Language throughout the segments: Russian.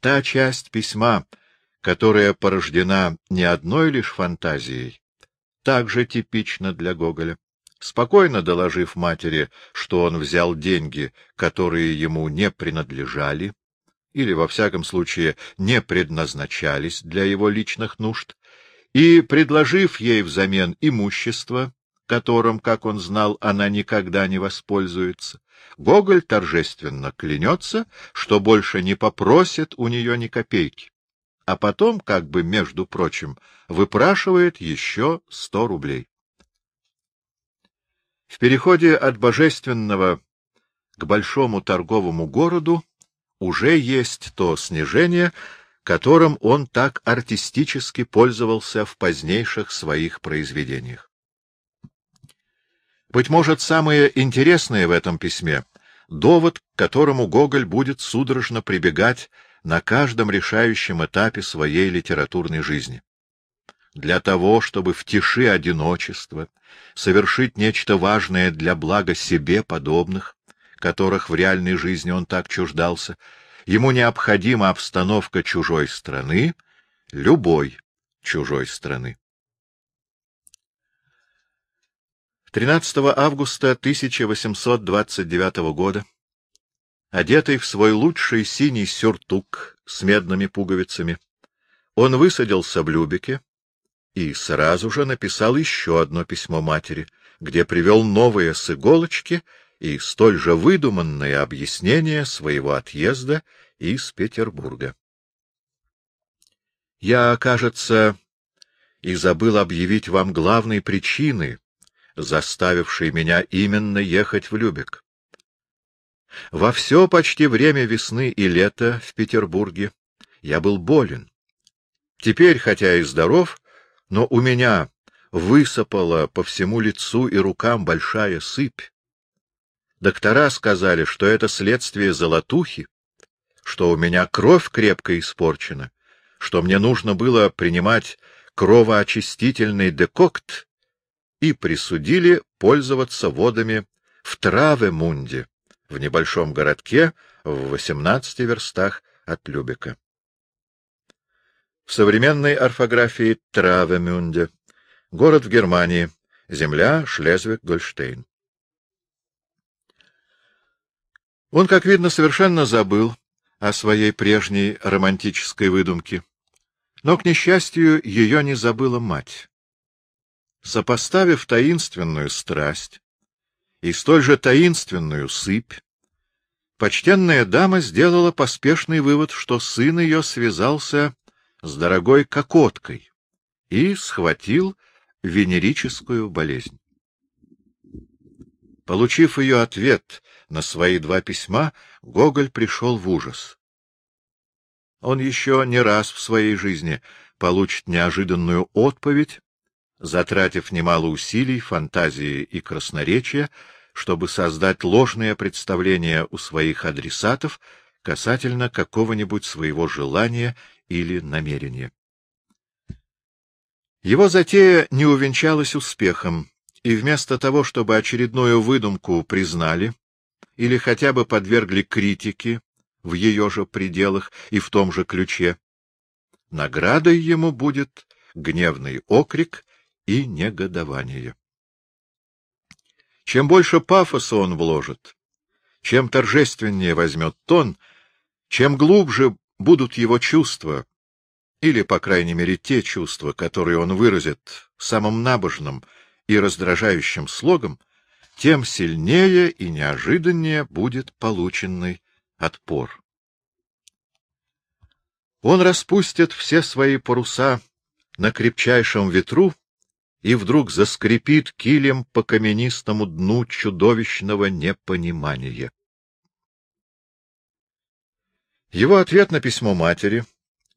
Та часть письма, которая порождена не одной лишь фантазией, также типична для Гоголя. Спокойно доложив матери, что он взял деньги, которые ему не принадлежали, или, во всяком случае, не предназначались для его личных нужд, и предложив ей взамен имущество, которым, как он знал, она никогда не воспользуется, Гоголь торжественно клянется, что больше не попросит у нее ни копейки, а потом, как бы, между прочим, выпрашивает еще сто рублей. В переходе от божественного к большому торговому городу уже есть то снижение, которым он так артистически пользовался в позднейших своих произведениях. Быть может, самое интересное в этом письме — довод, к которому Гоголь будет судорожно прибегать на каждом решающем этапе своей литературной жизни. Для того, чтобы в тиши одиночества совершить нечто важное для блага себе подобных, которых в реальной жизни он так чуждался, ему необходима обстановка чужой страны, любой чужой страны. 13 августа 1829 года, одетый в свой лучший синий сюртук с медными пуговицами, он высадился в Любике и сразу же написал еще одно письмо матери, где привел новые с иголочки и столь же выдуманное объяснение своего отъезда из Петербурга. Я, кажется, и забыл объявить вам главной причины, заставившей меня именно ехать в Любек. Во все почти время весны и лета в Петербурге я был болен. Теперь, хотя и здоров, но у меня высыпала по всему лицу и рукам большая сыпь. Доктора сказали, что это следствие золотухи, что у меня кровь крепко испорчена, что мне нужно было принимать кровоочистительный декокт и присудили пользоваться водами в Траве-Мунде, в небольшом городке в 18 верстах от Любека. В современной орфографии Травемюнде город в Германии, земля Шлезвиг-Гольштейн. Он, как видно, совершенно забыл о своей прежней романтической выдумке. Но, к несчастью, ее не забыла мать. Сопоставив таинственную страсть и столь же таинственную сыпь, почтенная дама сделала поспешный вывод, что сын ее связался с дорогой кокоткой и схватил венерическую болезнь. Получив ее ответ на свои два письма, Гоголь пришел в ужас. Он еще не раз в своей жизни получит неожиданную отповедь, затратив немало усилий, фантазии и красноречия, чтобы создать ложное представление у своих адресатов касательно какого-нибудь своего желания или намерения. Его затея не увенчалась успехом, и вместо того, чтобы очередную выдумку признали или хотя бы подвергли критике в ее же пределах и в том же ключе, наградой ему будет гневный окрик и негодование. Чем больше пафоса он вложит, чем торжественнее возьмет тон, чем глубже будут его чувства, или, по крайней мере, те чувства, которые он выразит самым набожным и раздражающим слогом, тем сильнее и неожиданнее будет полученный отпор. Он распустит все свои паруса на крепчайшем ветру и вдруг заскрипит килем по каменистому дну чудовищного непонимания. Его ответ на письмо матери,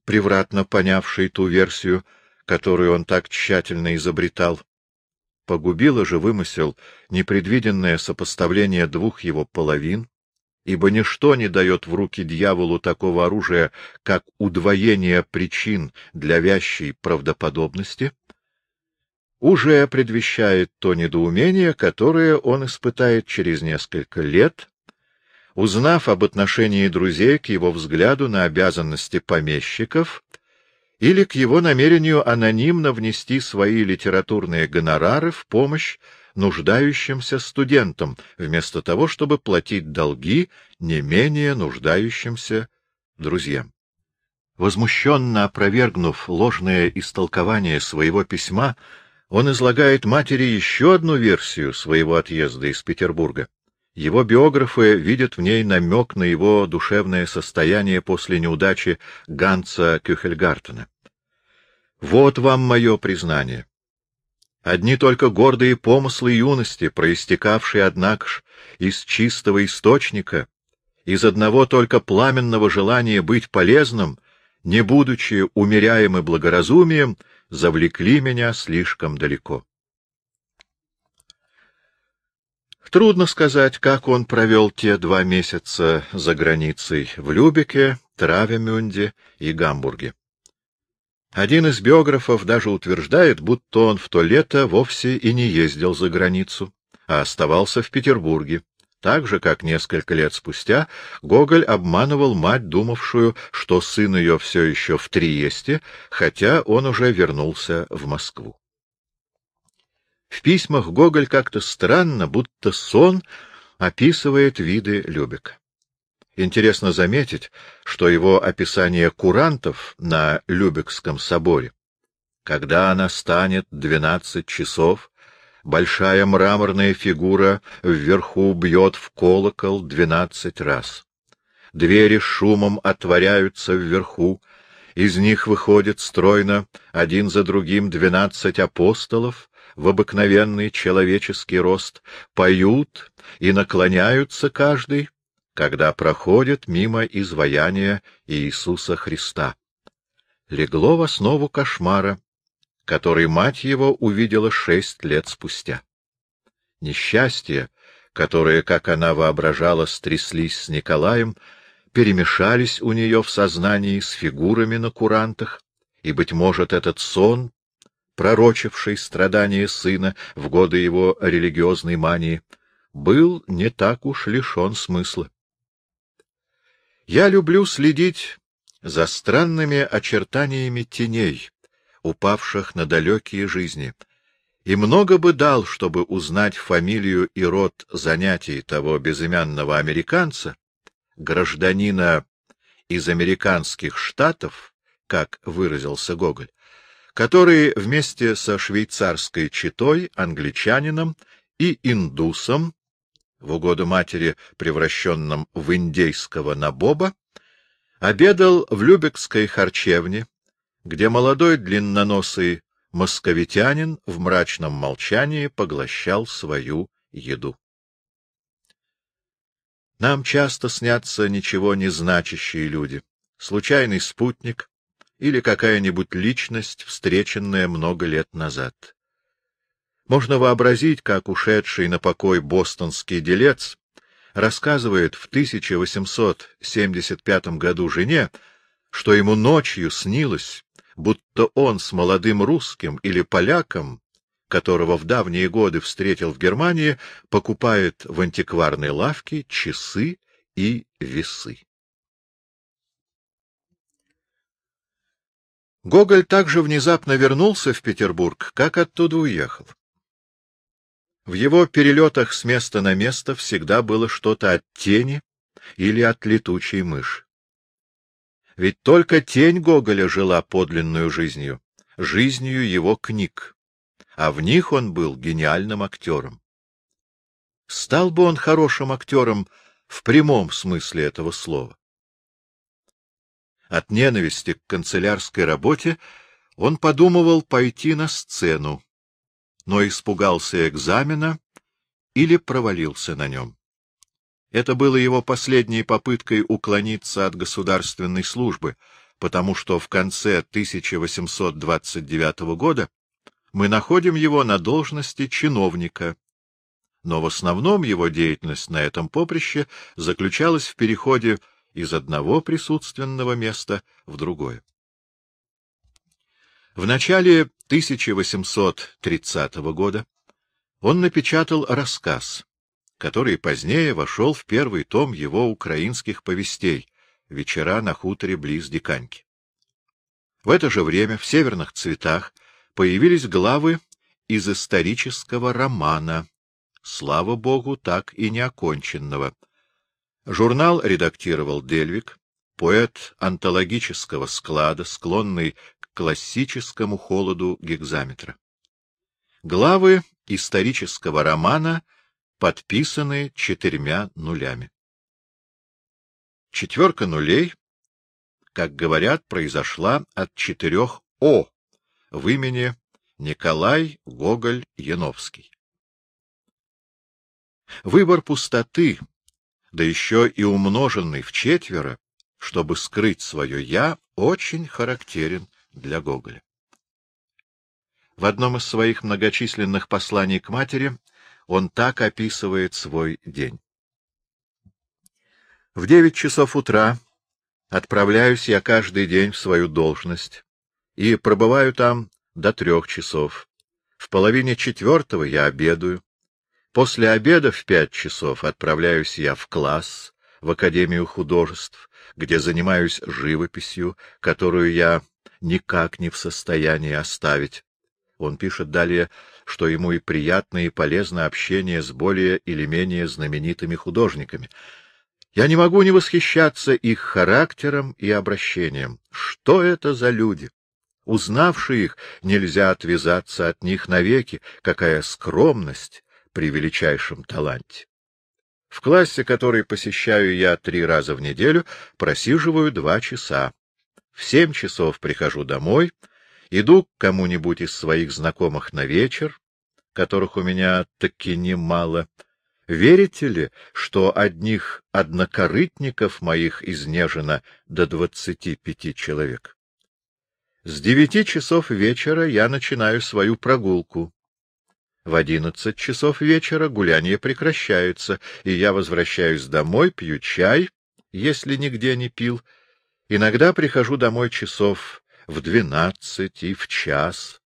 превратно понявшей ту версию, которую он так тщательно изобретал, погубило же вымысел непредвиденное сопоставление двух его половин, ибо ничто не дает в руки дьяволу такого оружия, как удвоение причин для вящей правдоподобности, уже предвещает то недоумение, которое он испытает через несколько лет, узнав об отношении друзей к его взгляду на обязанности помещиков или к его намерению анонимно внести свои литературные гонорары в помощь нуждающимся студентам, вместо того, чтобы платить долги не менее нуждающимся друзьям. Возмущенно опровергнув ложное истолкование своего письма, он излагает матери еще одну версию своего отъезда из Петербурга. Его биографы видят в ней намек на его душевное состояние после неудачи Ганса Кюхельгартена. «Вот вам мое признание. Одни только гордые помыслы юности, проистекавшие, однако ж, из чистого источника, из одного только пламенного желания быть полезным, не будучи умеряемы благоразумием, завлекли меня слишком далеко. Трудно сказать, как он провел те два месяца за границей в Любеке, Травемюнде и Гамбурге. Один из биографов даже утверждает, будто он в то лето вовсе и не ездил за границу, а оставался в Петербурге, так же, как несколько лет спустя Гоголь обманывал мать, думавшую, что сын ее все еще в Триесте, хотя он уже вернулся в Москву. В письмах Гоголь как-то странно, будто сон, описывает виды Любека. Интересно заметить, что его описание курантов на Любекском соборе, когда она станет двенадцать часов, большая мраморная фигура вверху бьет в колокол двенадцать раз. Двери шумом отворяются вверху, из них выходит стройно один за другим двенадцать апостолов в обыкновенный человеческий рост, поют и наклоняются каждый, когда проходит мимо изваяния Иисуса Христа. Легло в основу кошмара, который мать его увидела шесть лет спустя. Несчастья, которые, как она воображала, стряслись с Николаем, перемешались у нее в сознании с фигурами на курантах, и, быть может, этот сон, пророчивший страдания сына в годы его религиозной мании, был не так уж лишен смысла. Я люблю следить за странными очертаниями теней, упавших на далекие жизни, и много бы дал, чтобы узнать фамилию и род занятий того безымянного американца, гражданина из американских штатов, как выразился Гоголь, который вместе со швейцарской читой, англичанином и индусом в угоду матери, превращенном в индейского набоба, обедал в Любекской харчевне, где молодой длинноносый московитянин в мрачном молчании поглощал свою еду. Нам часто снятся ничего не значащие люди, случайный спутник или какая-нибудь личность, встреченная много лет назад. Можно вообразить, как ушедший на покой бостонский делец рассказывает в 1875 году жене, что ему ночью снилось, будто он с молодым русским или поляком, которого в давние годы встретил в Германии, покупает в антикварной лавке часы и весы. Гоголь также внезапно вернулся в Петербург, как оттуда уехал. В его перелетах с места на место всегда было что-то от тени или от летучей мыши. Ведь только тень Гоголя жила подлинную жизнью, жизнью его книг, а в них он был гениальным актером. Стал бы он хорошим актером в прямом смысле этого слова. От ненависти к канцелярской работе он подумывал пойти на сцену, но испугался экзамена или провалился на нем. Это было его последней попыткой уклониться от государственной службы, потому что в конце 1829 года мы находим его на должности чиновника, но в основном его деятельность на этом поприще заключалась в переходе из одного присутственного места в другое. В начале 1830 года он напечатал рассказ, который позднее вошел в первый том его украинских повестей «Вечера на хуторе близ Диканьки». В это же время в «Северных цветах» появились главы из исторического романа, слава богу, так и не оконченного. Журнал редактировал Дельвик, поэт антологического склада, склонный к классическому холоду гекзаметра. Главы исторического романа подписаны четырьмя нулями. Четверка нулей, как говорят, произошла от четырех «О» в имени Николай Гоголь Яновский. Выбор пустоты, да еще и умноженный в четверо, чтобы скрыть свое «я», очень характерен для Гоголя. В одном из своих многочисленных посланий к матери он так описывает свой день. В девять часов утра отправляюсь я каждый день в свою должность и пробываю там до трех часов. В половине четвертого я обедаю. После обеда в пять часов отправляюсь я в класс, в Академию художеств, где занимаюсь живописью, которую я никак не в состоянии оставить. Он пишет далее, что ему и приятно, и полезно общение с более или менее знаменитыми художниками. Я не могу не восхищаться их характером и обращением. Что это за люди? Узнавши их, нельзя отвязаться от них навеки. Какая скромность при величайшем таланте! В классе, который посещаю я три раза в неделю, просиживаю два часа. В семь часов прихожу домой, иду к кому-нибудь из своих знакомых на вечер, которых у меня таки немало. Верите ли, что одних однокорытников моих изнежено до двадцати пяти человек? С девяти часов вечера я начинаю свою прогулку. В одиннадцать часов вечера гуляние прекращается, и я возвращаюсь домой, пью чай, если нигде не пил. Иногда прихожу домой часов в двенадцать и в час,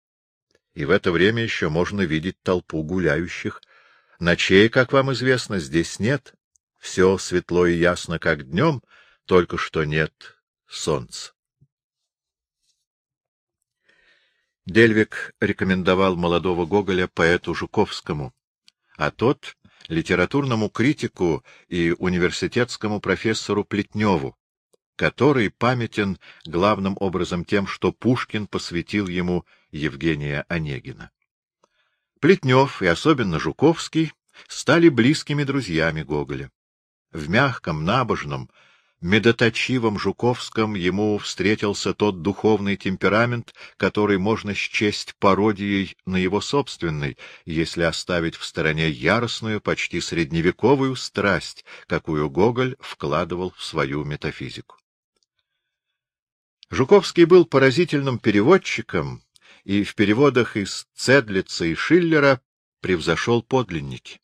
и в это время еще можно видеть толпу гуляющих. Ночей, как вам известно, здесь нет. Все светло и ясно, как днем, только что нет солнца. Дельвик рекомендовал молодого Гоголя поэту Жуковскому, а тот — литературному критику и университетскому профессору Плетневу, который памятен главным образом тем, что Пушкин посвятил ему Евгения Онегина. Плетнев и особенно Жуковский стали близкими друзьями Гоголя. В мягком, набожном, медоточивом Жуковском ему встретился тот духовный темперамент, который можно счесть пародией на его собственный, если оставить в стороне яростную, почти средневековую страсть, какую Гоголь вкладывал в свою метафизику. Жуковский был поразительным переводчиком и в переводах из Цедлица и Шиллера превзошел подлинники.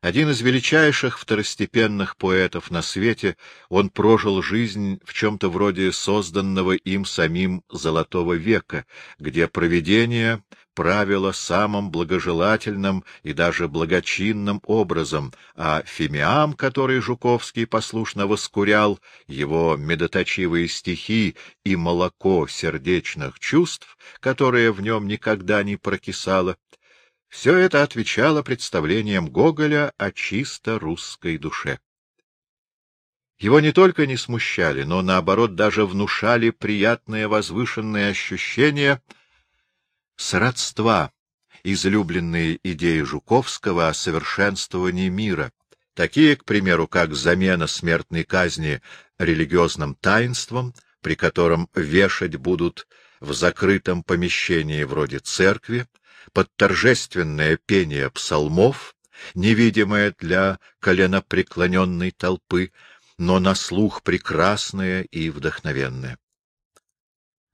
Один из величайших второстепенных поэтов на свете, он прожил жизнь в чем-то вроде созданного им самим Золотого века, где провидение правило самым благожелательным и даже благочинным образом, а фимиам, который Жуковский послушно воскурял, его медоточивые стихи и молоко сердечных чувств, которое в нем никогда не прокисало, все это отвечало представлениям Гоголя о чисто русской душе. Его не только не смущали, но, наоборот, даже внушали приятное возвышенное ощущение сродства, излюбленные идеи Жуковского о совершенствовании мира, такие, к примеру, как замена смертной казни религиозным таинством, при котором вешать будут в закрытом помещении вроде церкви, под торжественное пение псалмов, невидимое для коленопреклоненной толпы, но на слух прекрасное и вдохновенное.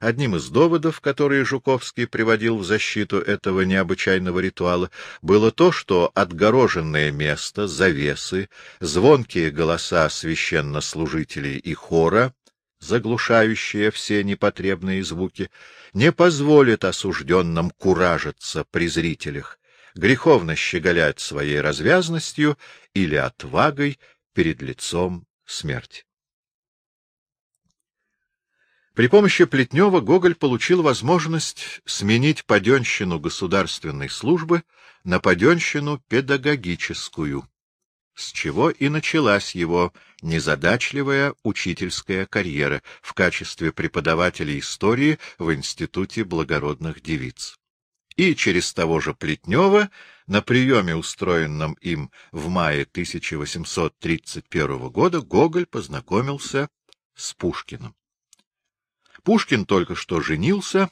Одним из доводов, которые Жуковский приводил в защиту этого необычайного ритуала, было то, что отгороженное место, завесы, звонкие голоса священнослужителей и хора заглушающая все непотребные звуки, не позволит осужденным куражиться при зрителях, греховно щеголять своей развязностью или отвагой перед лицом смерти. При помощи Плетнева Гоголь получил возможность сменить паденщину государственной службы на паденщину педагогическую, с чего и началась его незадачливая учительская карьера в качестве преподавателя истории в Институте благородных девиц. И через того же Плетнева на приеме, устроенном им в мае 1831 года, Гоголь познакомился с Пушкиным. Пушкин только что женился,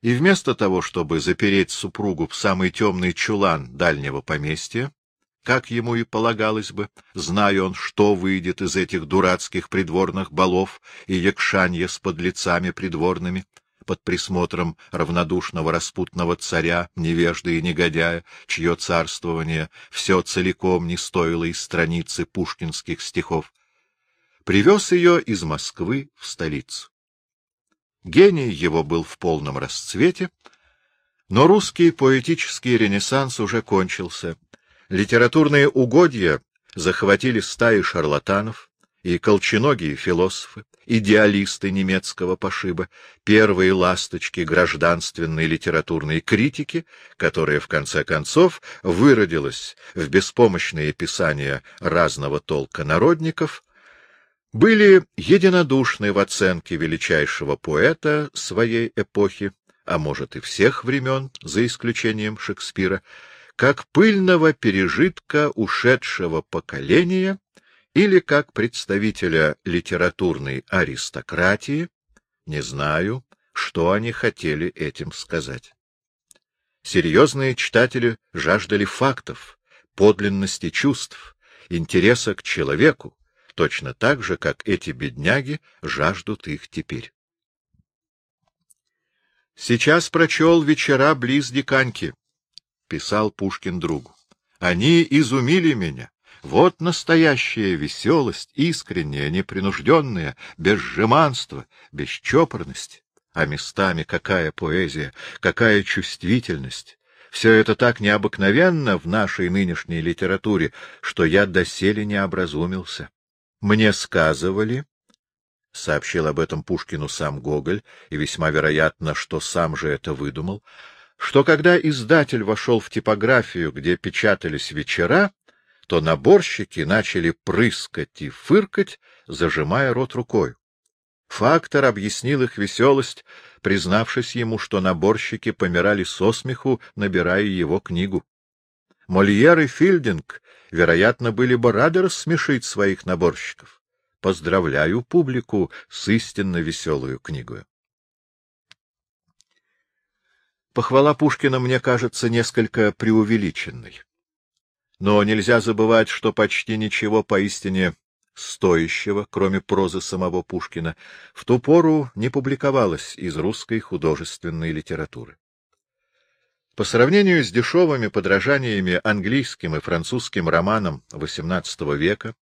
и вместо того, чтобы запереть супругу в самый темный чулан дальнего поместья, как ему и полагалось бы, зная он, что выйдет из этих дурацких придворных балов и якшанья с подлецами придворными, под присмотром равнодушного распутного царя, невежды и негодяя, чье царствование все целиком не стоило из страницы пушкинских стихов, привез ее из Москвы в столицу. Гений его был в полном расцвете, но русский поэтический ренессанс уже кончился. Литературные угодья захватили стаи шарлатанов и колченогие философы, идеалисты немецкого пошиба, первые ласточки гражданственной литературной критики, которая, в конце концов, выродилась в беспомощные писания разного толка народников, были единодушны в оценке величайшего поэта своей эпохи, а может и всех времен, за исключением Шекспира, как пыльного пережитка ушедшего поколения или как представителя литературной аристократии, не знаю, что они хотели этим сказать. Серьезные читатели жаждали фактов, подлинности чувств, интереса к человеку, точно так же, как эти бедняги жаждут их теперь. «Сейчас прочел вечера близ Диканьки», — писал Пушкин другу. «Они изумили меня. Вот настоящая веселость, искренняя, непринужденная, без жеманства, без чопорности. А местами какая поэзия, какая чувствительность. Все это так необыкновенно в нашей нынешней литературе, что я доселе не образумился. Мне сказывали, — сообщил об этом Пушкину сам Гоголь, и весьма вероятно, что сам же это выдумал, — что когда издатель вошел в типографию, где печатались вечера, то наборщики начали прыскать и фыркать, зажимая рот рукой. Фактор объяснил их веселость, признавшись ему, что наборщики помирали со смеху, набирая его книгу. Мольер и Фильдинг вероятно, были бы рады рассмешить своих наборщиков. Поздравляю публику с истинно веселую книгой. Похвала Пушкина мне кажется несколько преувеличенной. Но нельзя забывать, что почти ничего поистине стоящего, кроме прозы самого Пушкина, в ту пору не публиковалось из русской художественной литературы. По сравнению с дешевыми подражаниями английским и французским романам XVIII века,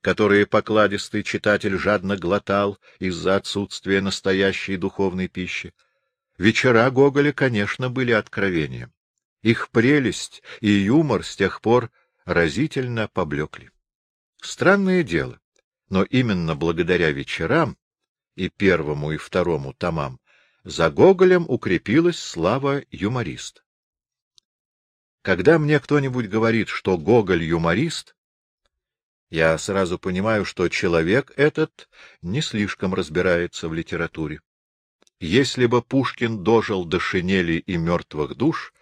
которые покладистый читатель жадно глотал из-за отсутствия настоящей духовной пищи, вечера Гоголя, конечно, были откровением. Их прелесть и юмор с тех пор разительно поблекли. Странное дело, но именно благодаря вечерам и первому и второму томам за Гоголем укрепилась слава юмориста. Когда мне кто-нибудь говорит, что Гоголь юморист, я сразу понимаю, что человек этот не слишком разбирается в литературе. Если бы Пушкин дожил до шинели и мертвых душ,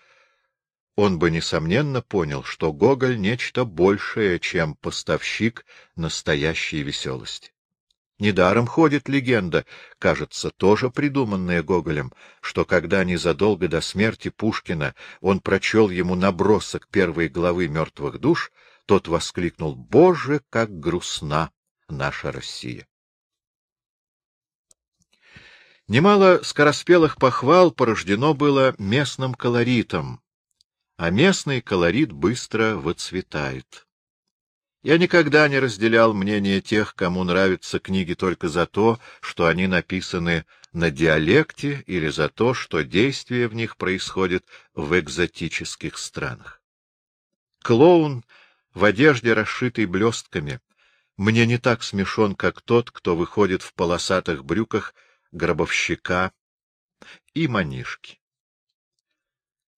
он бы, несомненно, понял, что Гоголь — нечто большее, чем поставщик настоящей веселости. Недаром ходит легенда, кажется, тоже придуманная Гоголем, что когда незадолго до смерти Пушкина он прочел ему набросок первой главы «Мертвых душ», тот воскликнул «Боже, как грустна наша Россия!». Немало скороспелых похвал порождено было местным колоритом, а местный колорит быстро выцветает. Я никогда не разделял мнение тех, кому нравятся книги только за то, что они написаны на диалекте или за то, что действие в них происходит в экзотических странах. Клоун в одежде, расшитой блестками, мне не так смешон, как тот, кто выходит в полосатых брюках гробовщика и манишки.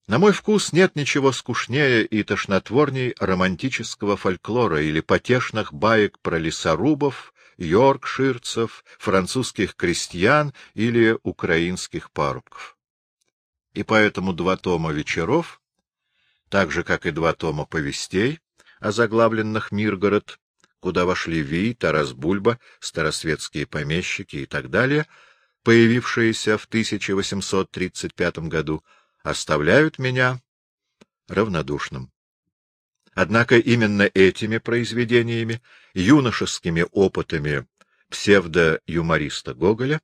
На мой вкус нет ничего скучнее и тошнотворней романтического фольклора или потешных баек про лесорубов, йоркширцев, французских крестьян или украинских парубков. И поэтому два тома вечеров, так же, как и два тома повестей, озаглавленных «Миргород», куда вошли Ви, Тарас Бульба, старосветские помещики и так далее, появившиеся в 1835 году, оставляют меня равнодушным. Однако именно этими произведениями, юношескими опытами псевдо-юмориста Гоголя,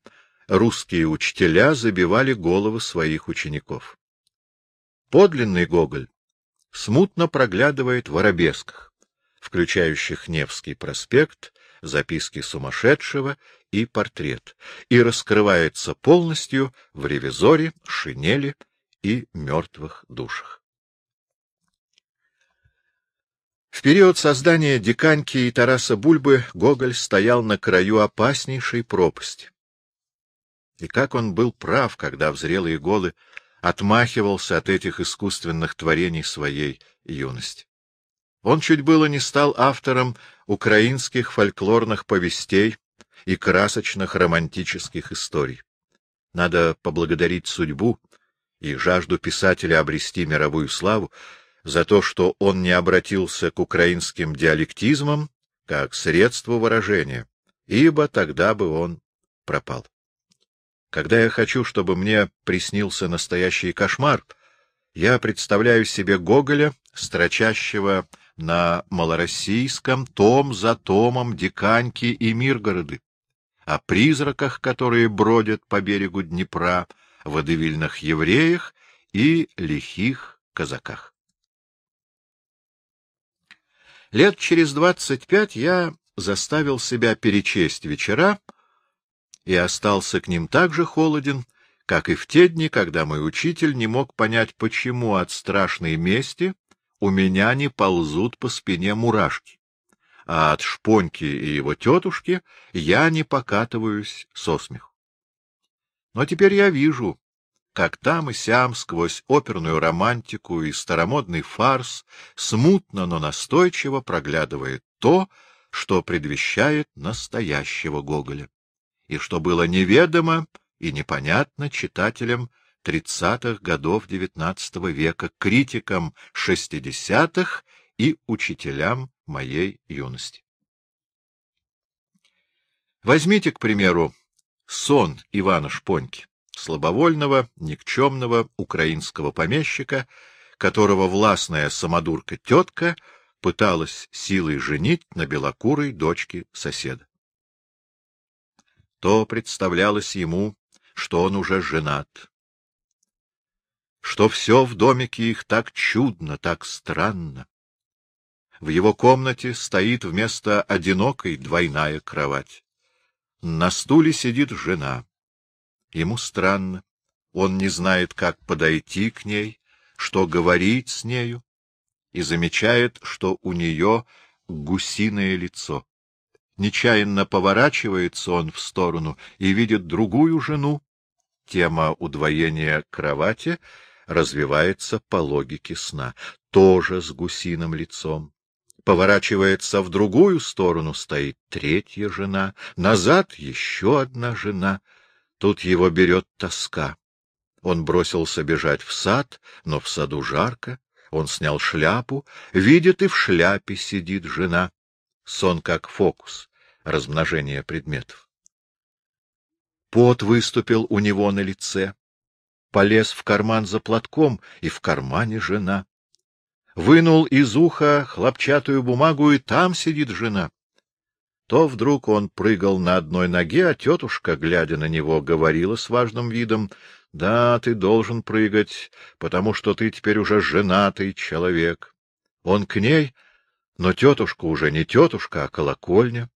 русские учителя забивали головы своих учеников. Подлинный Гоголь смутно проглядывает в арабесках, включающих Невский проспект, записки сумасшедшего и портрет, и раскрывается полностью в ревизоре, шинели и мертвых душах. В период создания Диканьки и Тараса Бульбы Гоголь стоял на краю опаснейшей пропасти. И как он был прав, когда в зрелые годы отмахивался от этих искусственных творений своей юности. Он чуть было не стал автором украинских фольклорных повестей и красочных романтических историй. Надо поблагодарить судьбу, и жажду писателя обрести мировую славу за то, что он не обратился к украинским диалектизмам как средству выражения, ибо тогда бы он пропал. Когда я хочу, чтобы мне приснился настоящий кошмар, я представляю себе Гоголя, строчащего на малороссийском том за томом Диканьки и Миргороды, о призраках, которые бродят по берегу Днепра, водевильных евреях и лихих казаках. Лет через двадцать пять я заставил себя перечесть вечера и остался к ним так же холоден, как и в те дни, когда мой учитель не мог понять, почему от страшной мести у меня не ползут по спине мурашки, а от шпоньки и его тетушки я не покатываюсь со смеху. Но теперь я вижу, как там и сям сквозь оперную романтику и старомодный фарс смутно, но настойчиво проглядывает то, что предвещает настоящего Гоголя, и что было неведомо и непонятно читателям тридцатых годов XIX века, критикам шестидесятых и учителям моей юности. Возьмите, к примеру, сон Ивана Шпоньки, слабовольного, никчемного украинского помещика, которого властная самодурка-тетка пыталась силой женить на белокурой дочке соседа. То представлялось ему, что он уже женат, что все в домике их так чудно, так странно. В его комнате стоит вместо одинокой двойная кровать. На стуле сидит жена. Ему странно. Он не знает, как подойти к ней, что говорить с нею, и замечает, что у нее гусиное лицо. Нечаянно поворачивается он в сторону и видит другую жену. Тема удвоения кровати развивается по логике сна, тоже с гусиным лицом поворачивается в другую сторону, стоит третья жена, назад еще одна жена. Тут его берет тоска. Он бросился бежать в сад, но в саду жарко. Он снял шляпу, видит, и в шляпе сидит жена. Сон как фокус, размножение предметов. Пот выступил у него на лице. Полез в карман за платком, и в кармане жена вынул из уха хлопчатую бумагу, и там сидит жена. То вдруг он прыгал на одной ноге, а тетушка, глядя на него, говорила с важным видом, — Да, ты должен прыгать, потому что ты теперь уже женатый человек. Он к ней, Но тетушка уже не тетушка, а колокольня,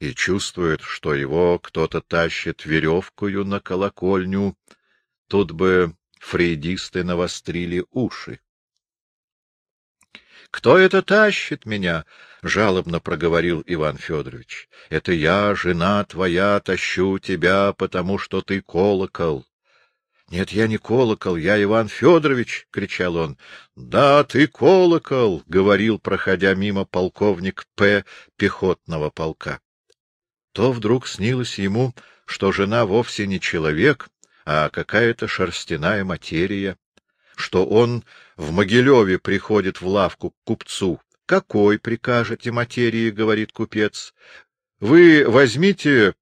и чувствует, что его кто-то тащит веревкою на колокольню. Тут бы фрейдисты навострили уши. — Кто это тащит меня? — жалобно проговорил Иван Федорович. — Это я, жена твоя, тащу тебя, потому что ты колокол. — Нет, я не колокол, я Иван Федорович! — кричал он. — Да, ты колокол! — говорил, проходя мимо полковник П. пехотного полка. То вдруг снилось ему, что жена вовсе не человек, а какая-то шерстяная материя, что он в Могилеве приходит в лавку к купцу. — Какой прикажете материи? — говорит купец. — Вы возьмите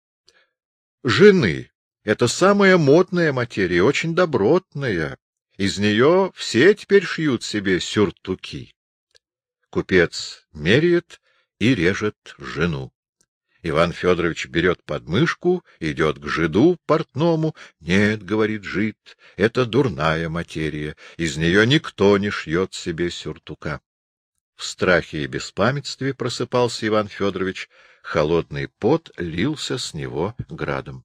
жены. Это самая модная материя, очень добротная. Из нее все теперь шьют себе сюртуки. Купец меряет и режет жену. Иван Федорович берет подмышку, идет к жиду портному. — Нет, — говорит жид, — это дурная материя, из нее никто не шьет себе сюртука. В страхе и беспамятстве просыпался Иван Федорович, холодный пот лился с него градом.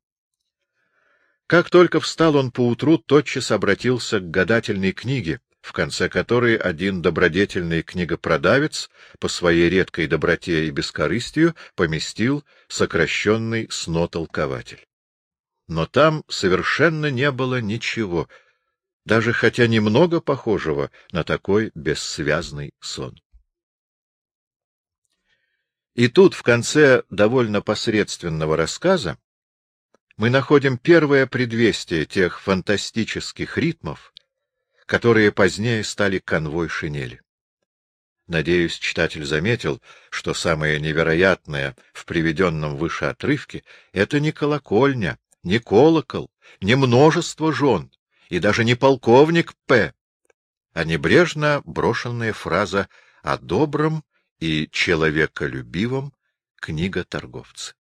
Как только встал он поутру, тотчас обратился к гадательной книге, в конце которой один добродетельный книгопродавец по своей редкой доброте и бескорыстию поместил сокращенный снотолкователь. Но там совершенно не было ничего, даже хотя немного похожего на такой бессвязный сон. И тут, в конце довольно посредственного рассказа, мы находим первое предвестие тех фантастических ритмов, которые позднее стали конвой шинели. Надеюсь, читатель заметил, что самое невероятное в приведенном выше отрывке — это не колокольня, не колокол, не множество жен и даже не полковник П., а небрежно брошенная фраза о добром и человеколюбивом книга торговца.